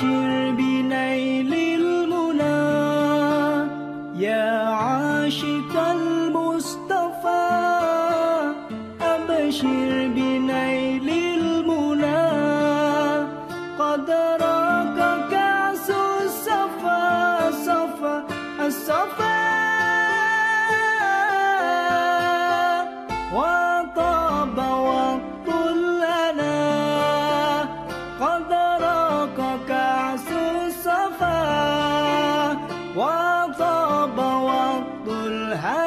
وبشر بنيل المنى. يا عاشق المصطفى أبشر بنيل المنى. قد راك كأس الصفا الصفا الصفا. وطاب will have